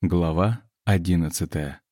Глава одиннадцатая.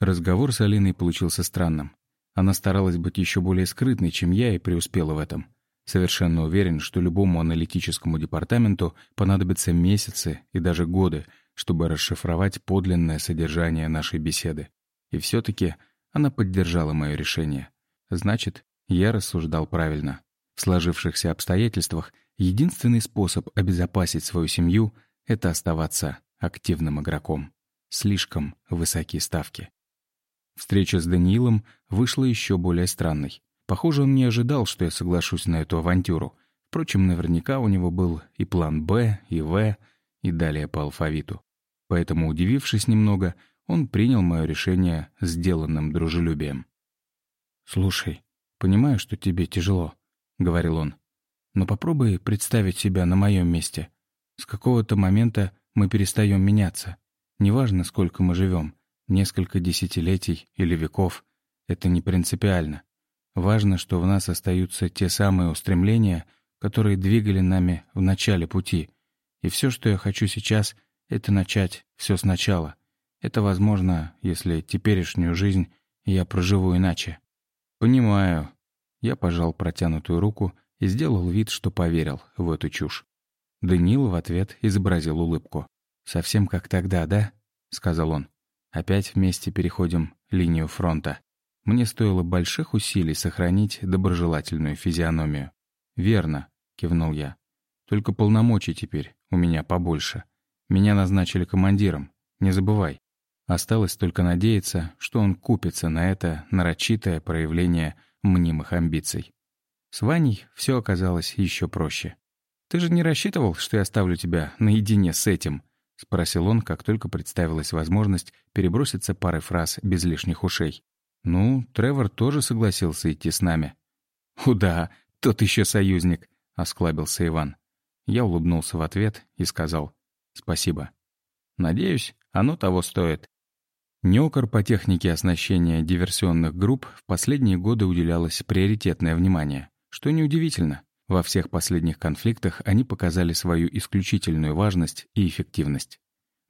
Разговор с Алиной получился странным. Она старалась быть еще более скрытной, чем я, и преуспела в этом. Совершенно уверен, что любому аналитическому департаменту понадобятся месяцы и даже годы, чтобы расшифровать подлинное содержание нашей беседы. И все-таки она поддержала мое решение. Значит, я рассуждал правильно. В сложившихся обстоятельствах единственный способ обезопасить свою семью — это оставаться активным игроком. Слишком высокие ставки. Встреча с Даниилом вышла еще более странной. Похоже, он не ожидал, что я соглашусь на эту авантюру. Впрочем, наверняка у него был и план «Б», и «В», и далее по алфавиту. Поэтому, удивившись немного, он принял мое решение сделанным дружелюбием. «Слушай, понимаю, что тебе тяжело», — говорил он. «Но попробуй представить себя на моем месте. С какого-то момента мы перестаем меняться. Неважно, сколько мы живем, несколько десятилетий или веков, это не принципиально. Важно, что в нас остаются те самые устремления, которые двигали нами в начале пути. И все, что я хочу сейчас, это начать все сначала. Это возможно, если теперешнюю жизнь я проживу иначе. Понимаю. Я пожал протянутую руку и сделал вид, что поверил в эту чушь. Даниил в ответ изобразил улыбку. «Совсем как тогда, да?» — сказал он. «Опять вместе переходим линию фронта. Мне стоило больших усилий сохранить доброжелательную физиономию». «Верно», — кивнул я. «Только полномочий теперь у меня побольше. Меня назначили командиром, не забывай. Осталось только надеяться, что он купится на это нарочитое проявление мнимых амбиций». С Ваней все оказалось еще проще. «Ты же не рассчитывал, что я оставлю тебя наедине с этим?» — спросил он, как только представилась возможность переброситься парой фраз без лишних ушей. «Ну, Тревор тоже согласился идти с нами». «Уда, тот еще союзник», — осклабился Иван. Я улыбнулся в ответ и сказал «Спасибо». «Надеюсь, оно того стоит». НЕОКР по технике оснащения диверсионных групп в последние годы уделялось приоритетное внимание, что неудивительно. Во всех последних конфликтах они показали свою исключительную важность и эффективность.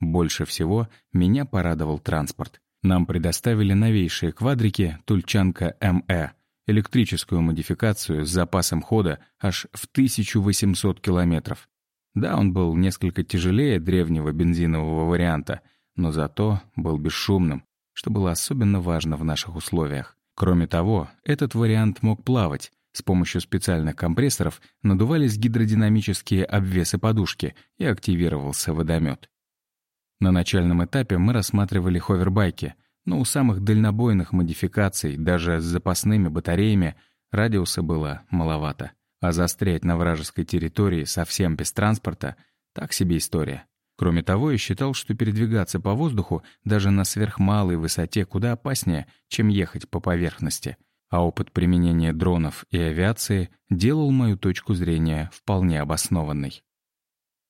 Больше всего меня порадовал транспорт. Нам предоставили новейшие квадрики «Тульчанка МЭ», электрическую модификацию с запасом хода аж в 1800 километров. Да, он был несколько тяжелее древнего бензинового варианта, но зато был бесшумным, что было особенно важно в наших условиях. Кроме того, этот вариант мог плавать, с помощью специальных компрессоров надувались гидродинамические обвесы подушки и активировался водомет. На начальном этапе мы рассматривали ховербайки, но у самых дальнобойных модификаций, даже с запасными батареями, радиуса было маловато. А застрять на вражеской территории совсем без транспорта — так себе история. Кроме того, я считал, что передвигаться по воздуху даже на сверхмалой высоте куда опаснее, чем ехать по поверхности — а опыт применения дронов и авиации делал мою точку зрения вполне обоснованной.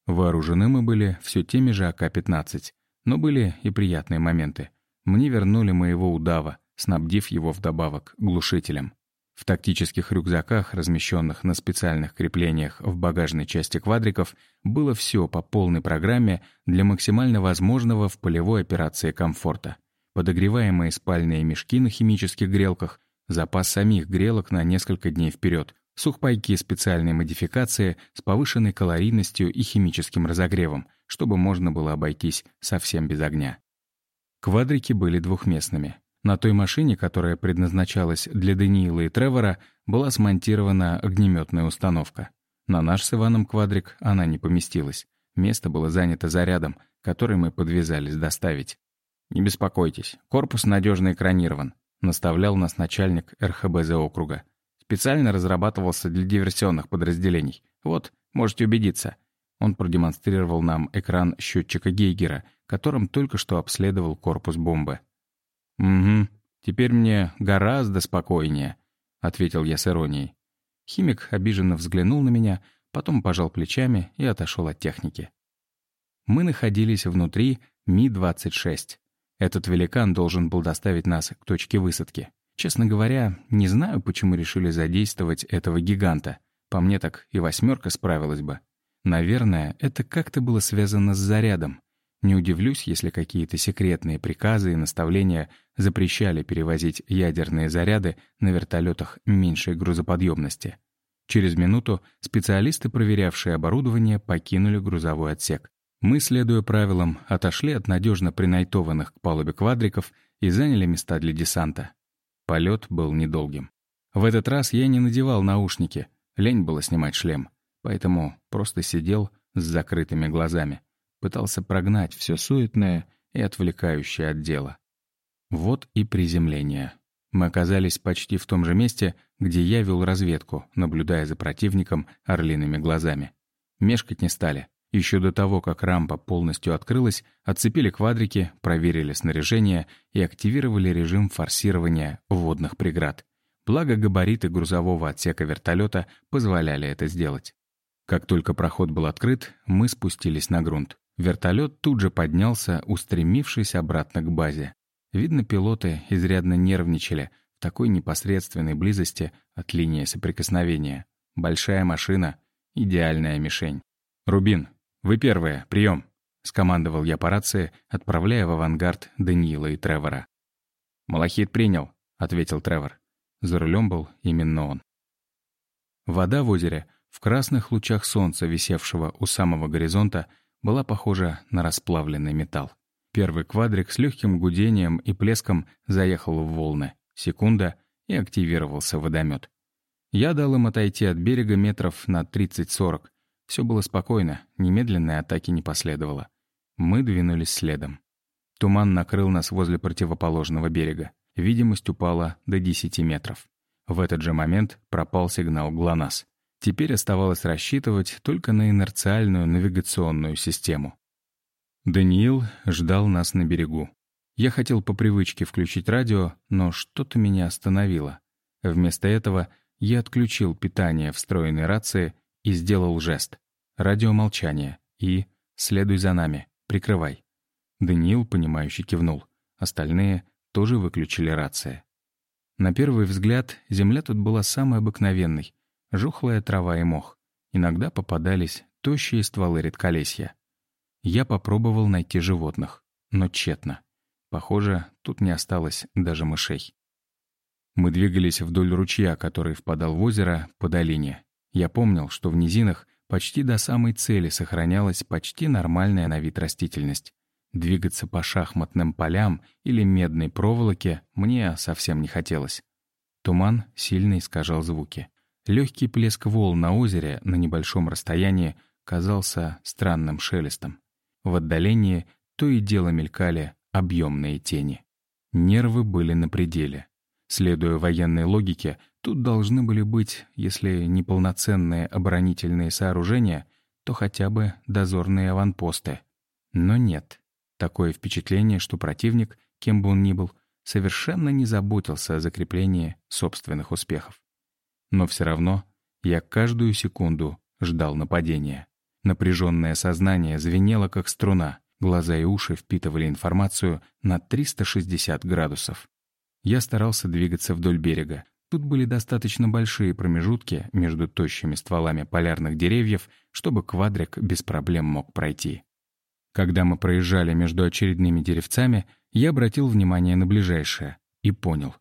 Вооружены мы были все теми же АК-15, но были и приятные моменты. Мне вернули моего удава, снабдив его вдобавок глушителем. В тактических рюкзаках, размещенных на специальных креплениях в багажной части квадриков, было все по полной программе для максимально возможного в полевой операции комфорта. Подогреваемые спальные мешки на химических грелках, запас самих грелок на несколько дней вперед, сухпайки специальной модификации с повышенной калорийностью и химическим разогревом, чтобы можно было обойтись совсем без огня. Квадрики были двухместными. На той машине, которая предназначалась для Даниила и Тревора, была смонтирована огнеметная установка. На наш с Иваном квадрик она не поместилась. Место было занято зарядом, который мы подвязались доставить. «Не беспокойтесь, корпус надежно экранирован наставлял нас начальник РХБЗ округа. Специально разрабатывался для диверсионных подразделений. Вот, можете убедиться. Он продемонстрировал нам экран счетчика Гейгера, которым только что обследовал корпус бомбы. «Угу, теперь мне гораздо спокойнее», — ответил я с иронией. Химик обиженно взглянул на меня, потом пожал плечами и отошел от техники. Мы находились внутри Ми-26, этот великан должен был доставить нас к точке высадки. Честно говоря, не знаю, почему решили задействовать этого гиганта. По мне так и восьмерка справилась бы. Наверное, это как-то было связано с зарядом. Не удивлюсь, если какие-то секретные приказы и наставления запрещали перевозить ядерные заряды на вертолетах меньшей грузоподъемности. Через минуту специалисты, проверявшие оборудование, покинули грузовой отсек. Мы, следуя правилам, отошли от надежно принайтованных к палубе квадриков и заняли места для десанта. Полет был недолгим. В этот раз я не надевал наушники, лень было снимать шлем, поэтому просто сидел с закрытыми глазами, пытался прогнать все суетное и отвлекающее от дела. Вот и приземление. Мы оказались почти в том же месте, где я вел разведку, наблюдая за противником орлиными глазами. Мешкать не стали. Еще до того, как рампа полностью открылась, отцепили квадрики, проверили снаряжение и активировали режим форсирования водных преград. Благо, габариты грузового отсека вертолета позволяли это сделать. Как только проход был открыт, мы спустились на грунт. Вертолет тут же поднялся, устремившись обратно к базе. Видно, пилоты изрядно нервничали в такой непосредственной близости от линии соприкосновения. Большая машина — идеальная мишень. «Рубин, вы первые, прием!» — скомандовал я по рации, отправляя в авангард Даниила и Тревора. «Малахит принял», — ответил Тревор. За рулем был именно он. Вода в озере, в красных лучах солнца, висевшего у самого горизонта, была похожа на расплавленный металл. Первый квадрик с легким гудением и плеском заехал в волны. Секунда, и активировался водомет. Я дал им отойти от берега метров на 30-40. Все было спокойно, немедленной атаки не последовало. Мы двинулись следом. Туман накрыл нас возле противоположного берега. Видимость упала до 10 метров. В этот же момент пропал сигнал ГЛОНАСС. Теперь оставалось рассчитывать только на инерциальную навигационную систему. Даниил ждал нас на берегу. Я хотел по привычке включить радио, но что-то меня остановило. Вместо этого я отключил питание встроенной рации и сделал жест. Радиомолчание и «Следуй за нами, прикрывай». Даниил, понимающе кивнул. Остальные тоже выключили рации. На первый взгляд, земля тут была самой обыкновенной. Жухлая трава и мох. Иногда попадались тощие стволы редколесья. Я попробовал найти животных, но тщетно. Похоже, тут не осталось даже мышей. Мы двигались вдоль ручья, который впадал в озеро по долине. Я помнил, что в низинах почти до самой цели сохранялась почти нормальная на вид растительность. Двигаться по шахматным полям или медной проволоке мне совсем не хотелось. Туман сильно искажал звуки. Легкий плеск волн на озере на небольшом расстоянии казался странным шелестом. В отдалении то и дело мелькали объемные тени. Нервы были на пределе. Следуя военной логике, тут должны были быть, если не полноценные оборонительные сооружения, то хотя бы дозорные аванпосты. Но нет. Такое впечатление, что противник, кем бы он ни был, совершенно не заботился о закреплении собственных успехов. Но все равно я каждую секунду ждал нападения. Напряженное сознание звенело, как струна. Глаза и уши впитывали информацию на 360 градусов. Я старался двигаться вдоль берега. Тут были достаточно большие промежутки между тощими стволами полярных деревьев, чтобы квадрик без проблем мог пройти. Когда мы проезжали между очередными деревцами, я обратил внимание на ближайшее и понял,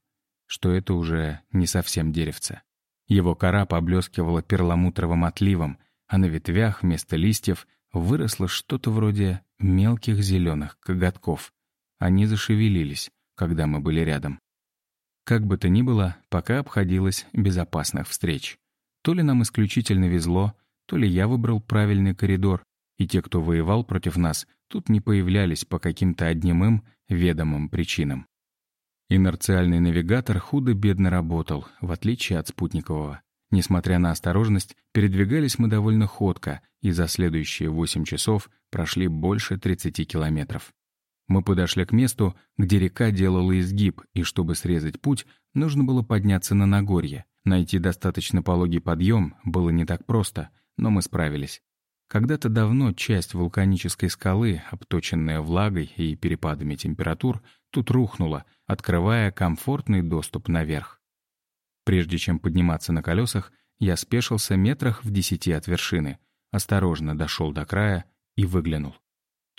что это уже не совсем деревце. Его кора поблескивала перламутровым отливом, а на ветвях вместо листьев выросло что-то вроде мелких зеленых коготков. Они зашевелились, когда мы были рядом. Как бы то ни было, пока обходилось без опасных встреч. То ли нам исключительно везло, то ли я выбрал правильный коридор, и те, кто воевал против нас, тут не появлялись по каким-то одним им ведомым причинам. Инерциальный навигатор худо-бедно работал, в отличие от спутникового. Несмотря на осторожность, передвигались мы довольно ходко и за следующие 8 часов прошли больше 30 километров. Мы подошли к месту, где река делала изгиб, и чтобы срезать путь, нужно было подняться на Нагорье. Найти достаточно пологий подъем было не так просто, но мы справились. Когда-то давно часть вулканической скалы, обточенная влагой и перепадами температур, тут рухнула, открывая комфортный доступ наверх. Прежде чем подниматься на колесах, я спешился метрах в десяти от вершины, осторожно дошел до края и выглянул.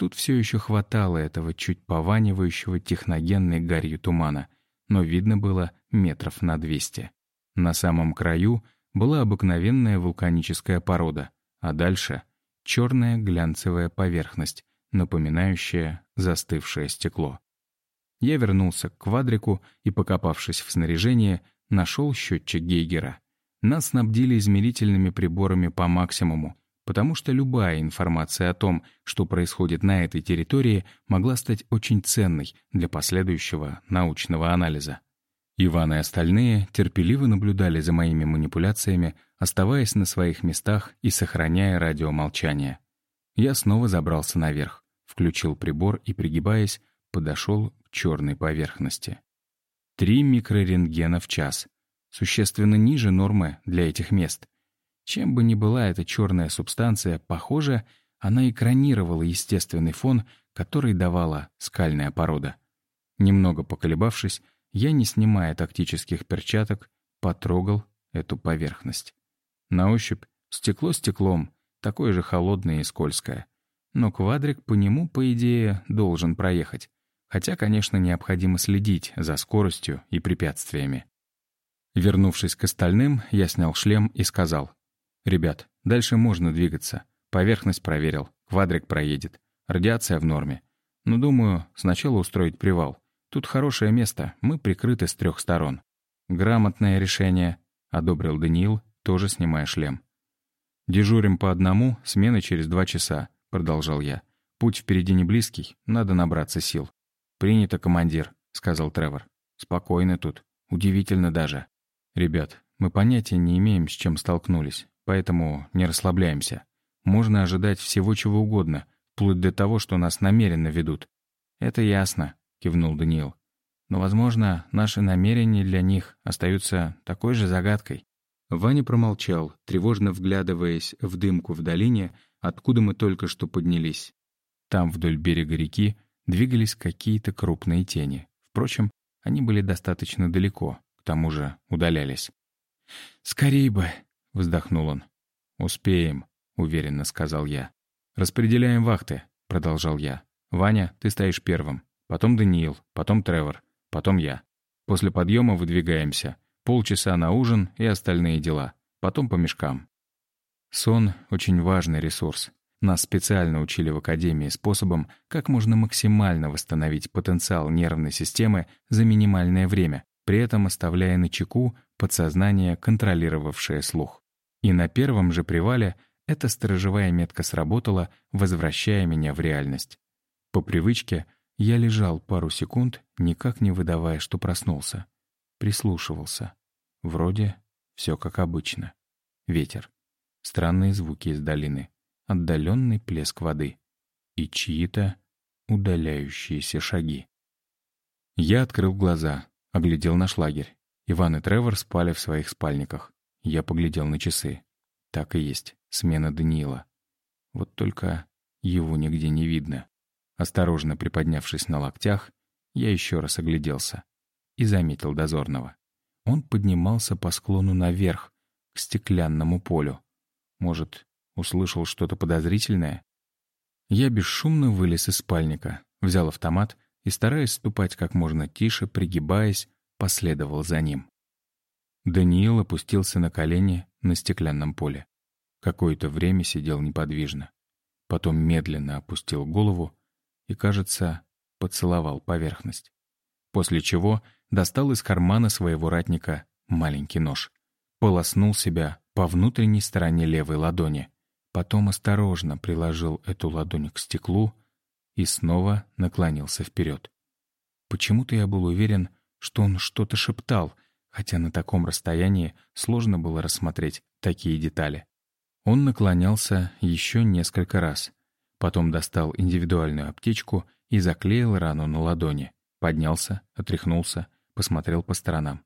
Тут все еще хватало этого чуть пованивающего техногенной гарью тумана, но видно было метров на двести. На самом краю была обыкновенная вулканическая порода, а дальше — черная глянцевая поверхность, напоминающая застывшее стекло. Я вернулся к квадрику и, покопавшись в снаряжении, нашел счетчик Гейгера. Нас снабдили измерительными приборами по максимуму, потому что любая информация о том, что происходит на этой территории, могла стать очень ценной для последующего научного анализа. Иван и остальные терпеливо наблюдали за моими манипуляциями, оставаясь на своих местах и сохраняя радиомолчание. Я снова забрался наверх, включил прибор и, пригибаясь, подошел к черной поверхности. Три микрорентгена в час. Существенно ниже нормы для этих мест. Чем бы ни была эта черная субстанция, похоже, она экранировала естественный фон, который давала скальная порода. Немного поколебавшись, я, не снимая тактических перчаток, потрогал эту поверхность. На ощупь стекло стеклом, такое же холодное и скользкое. Но квадрик по нему, по идее, должен проехать. Хотя, конечно, необходимо следить за скоростью и препятствиями. Вернувшись к остальным, я снял шлем и сказал. «Ребят, дальше можно двигаться. Поверхность проверил, квадрик проедет. Радиация в норме. Но, думаю, сначала устроить привал. Тут хорошее место, мы прикрыты с трех сторон». «Грамотное решение», — одобрил Даниил, тоже снимая шлем. «Дежурим по одному, смена через два часа», — продолжал я. «Путь впереди не близкий, надо набраться сил». «Принято, командир», — сказал Тревор. «Спокойно тут. Удивительно даже. Ребят, мы понятия не имеем, с чем столкнулись, поэтому не расслабляемся. Можно ожидать всего чего угодно, вплоть до того, что нас намеренно ведут». «Это ясно», — кивнул Даниил. «Но, возможно, наши намерения для них остаются такой же загадкой». Ваня промолчал, тревожно вглядываясь в дымку в долине, откуда мы только что поднялись. Там, вдоль берега реки, двигались какие-то крупные тени. Впрочем, они были достаточно далеко, к тому же удалялись. «Скорей бы!» — вздохнул он. «Успеем», — уверенно сказал я. «Распределяем вахты», — продолжал я. «Ваня, ты стоишь первым, потом Даниил, потом Тревор, потом я. После подъема выдвигаемся. Полчаса на ужин и остальные дела. Потом по мешкам». Сон — очень важный ресурс. Нас специально учили в Академии способом, как можно максимально восстановить потенциал нервной системы за минимальное время, при этом оставляя на чеку подсознание, контролировавшее слух. И на первом же привале эта сторожевая метка сработала, возвращая меня в реальность. По привычке я лежал пару секунд, никак не выдавая, что проснулся. Прислушивался. Вроде все как обычно. Ветер. Странные звуки из долины отдаленный плеск воды и чьи-то удаляющиеся шаги. Я открыл глаза, оглядел наш лагерь. Иван и Тревор спали в своих спальниках. Я поглядел на часы. Так и есть, смена Даниила. Вот только его нигде не видно. Осторожно приподнявшись на локтях, я еще раз огляделся и заметил дозорного. Он поднимался по склону наверх, к стеклянному полю. Может, услышал что-то подозрительное. Я бесшумно вылез из спальника, взял автомат и, стараясь ступать как можно тише, пригибаясь, последовал за ним. Даниил опустился на колени на стеклянном поле. Какое-то время сидел неподвижно. Потом медленно опустил голову и, кажется, поцеловал поверхность. После чего достал из кармана своего ратника маленький нож. Полоснул себя по внутренней стороне левой ладони, Потом осторожно приложил эту ладонь к стеклу и снова наклонился вперед. Почему-то я был уверен, что он что-то шептал, хотя на таком расстоянии сложно было рассмотреть такие детали. Он наклонялся еще несколько раз. Потом достал индивидуальную аптечку и заклеил рану на ладони. Поднялся, отряхнулся, посмотрел по сторонам.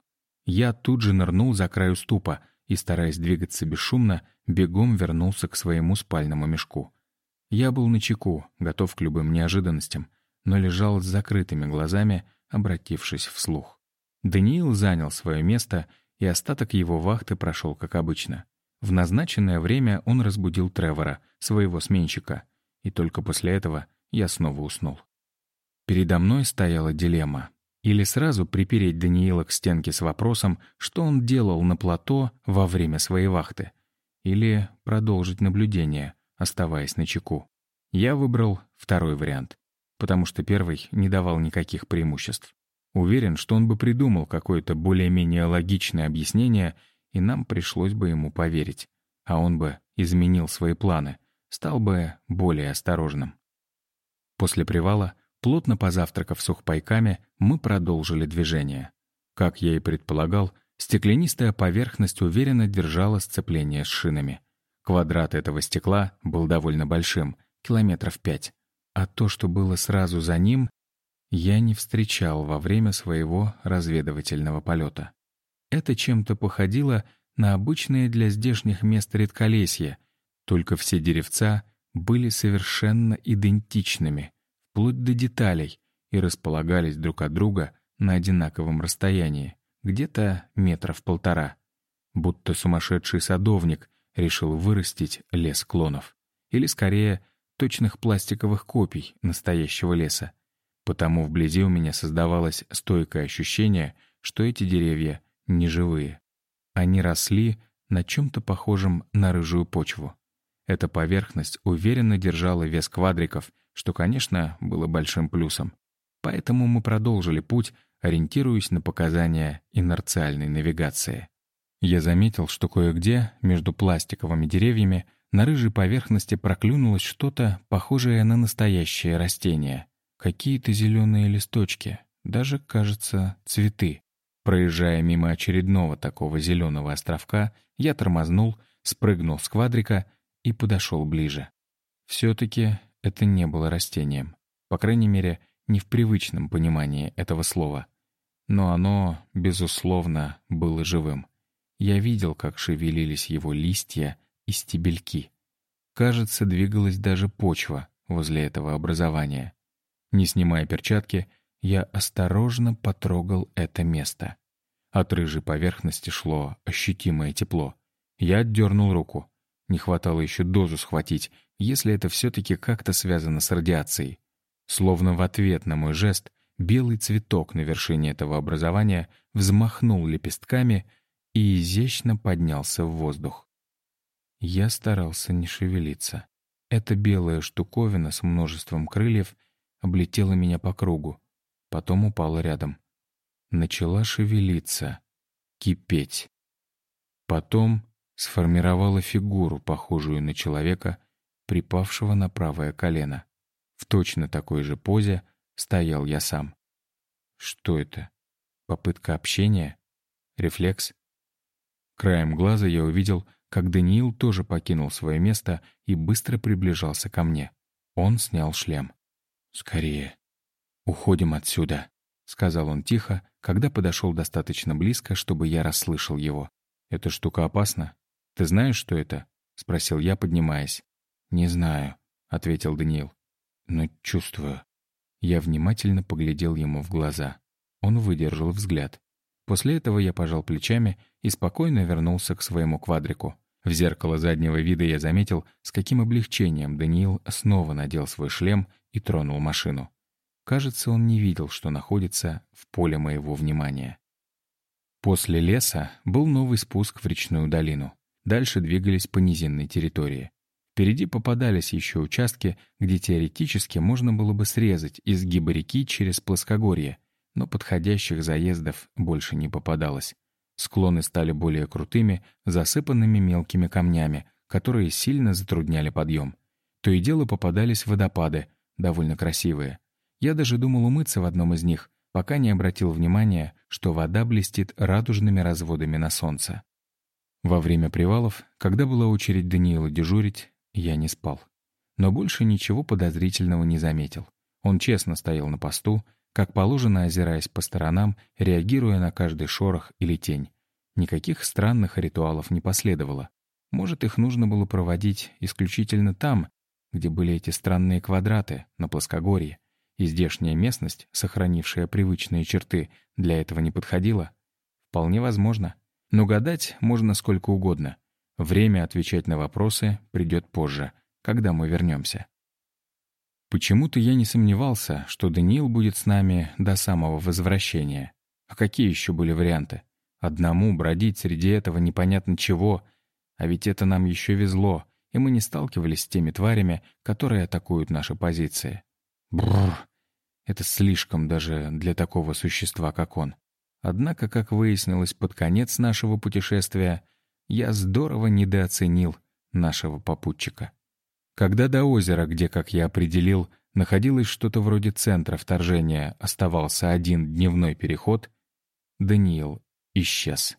Я тут же нырнул за край уступа — и, стараясь двигаться бесшумно, бегом вернулся к своему спальному мешку. Я был на чеку, готов к любым неожиданностям, но лежал с закрытыми глазами, обратившись вслух. Даниил занял свое место, и остаток его вахты прошел как обычно. В назначенное время он разбудил Тревора, своего сменщика, и только после этого я снова уснул. Передо мной стояла дилемма. Или сразу припереть Даниила к стенке с вопросом, что он делал на плато во время своей вахты. Или продолжить наблюдение, оставаясь на чеку. Я выбрал второй вариант, потому что первый не давал никаких преимуществ. Уверен, что он бы придумал какое-то более-менее логичное объяснение, и нам пришлось бы ему поверить. А он бы изменил свои планы, стал бы более осторожным. После привала Плотно позавтракав сухпайками, мы продолжили движение. Как я и предполагал, стеклянистая поверхность уверенно держала сцепление с шинами. Квадрат этого стекла был довольно большим, километров пять. А то, что было сразу за ним, я не встречал во время своего разведывательного полета. Это чем-то походило на обычное для здешних мест редколесье, только все деревца были совершенно идентичными вплоть до деталей, и располагались друг от друга на одинаковом расстоянии, где-то метров полтора. Будто сумасшедший садовник решил вырастить лес клонов. Или, скорее, точных пластиковых копий настоящего леса. Потому вблизи у меня создавалось стойкое ощущение, что эти деревья не живые. Они росли на чем-то похожем на рыжую почву. Эта поверхность уверенно держала вес квадриков — что, конечно, было большим плюсом. Поэтому мы продолжили путь, ориентируясь на показания инерциальной навигации. Я заметил, что кое-где, между пластиковыми деревьями, на рыжей поверхности проклюнулось что-то, похожее на настоящее растение. Какие-то зеленые листочки, даже, кажется, цветы. Проезжая мимо очередного такого зеленого островка, я тормознул, спрыгнул с квадрика и подошел ближе. Все-таки это не было растением. По крайней мере, не в привычном понимании этого слова. Но оно, безусловно, было живым. Я видел, как шевелились его листья и стебельки. Кажется, двигалась даже почва возле этого образования. Не снимая перчатки, я осторожно потрогал это место. От рыжей поверхности шло ощутимое тепло. Я отдернул руку. Не хватало еще дозу схватить, если это все-таки как-то связано с радиацией. Словно в ответ на мой жест, белый цветок на вершине этого образования взмахнул лепестками и изящно поднялся в воздух. Я старался не шевелиться. Эта белая штуковина с множеством крыльев облетела меня по кругу, потом упала рядом. Начала шевелиться, кипеть. Потом сформировала фигуру, похожую на человека, припавшего на правое колено. В точно такой же позе стоял я сам. Что это? Попытка общения? Рефлекс? Краем глаза я увидел, как Даниил тоже покинул свое место и быстро приближался ко мне. Он снял шлем. «Скорее. Уходим отсюда», — сказал он тихо, когда подошел достаточно близко, чтобы я расслышал его. «Эта штука опасна? Ты знаешь, что это?» — спросил я, поднимаясь. «Не знаю», — ответил Даниил. «Но чувствую». Я внимательно поглядел ему в глаза. Он выдержал взгляд. После этого я пожал плечами и спокойно вернулся к своему квадрику. В зеркало заднего вида я заметил, с каким облегчением Даниил снова надел свой шлем и тронул машину. Кажется, он не видел, что находится в поле моего внимания. После леса был новый спуск в речную долину. Дальше двигались по низинной территории. Впереди попадались еще участки, где теоретически можно было бы срезать изгибы реки через плоскогорье, но подходящих заездов больше не попадалось. Склоны стали более крутыми, засыпанными мелкими камнями, которые сильно затрудняли подъем. То и дело попадались водопады, довольно красивые. Я даже думал умыться в одном из них, пока не обратил внимания, что вода блестит радужными разводами на солнце. Во время привалов, когда была очередь Даниила дежурить, я не спал. Но больше ничего подозрительного не заметил. Он честно стоял на посту, как положено озираясь по сторонам, реагируя на каждый шорох или тень. Никаких странных ритуалов не последовало. Может, их нужно было проводить исключительно там, где были эти странные квадраты, на плоскогорье, и здешняя местность, сохранившая привычные черты, для этого не подходила? Вполне возможно. Но гадать можно сколько угодно. Время отвечать на вопросы придет позже, когда мы вернемся. Почему-то я не сомневался, что Даниил будет с нами до самого возвращения. А какие еще были варианты? Одному бродить среди этого непонятно чего. А ведь это нам еще везло, и мы не сталкивались с теми тварями, которые атакуют наши позиции. Бррр. Это слишком даже для такого существа, как он. Однако, как выяснилось под конец нашего путешествия, я здорово недооценил нашего попутчика. Когда до озера, где, как я определил, находилось что-то вроде центра вторжения, оставался один дневной переход, Даниил исчез.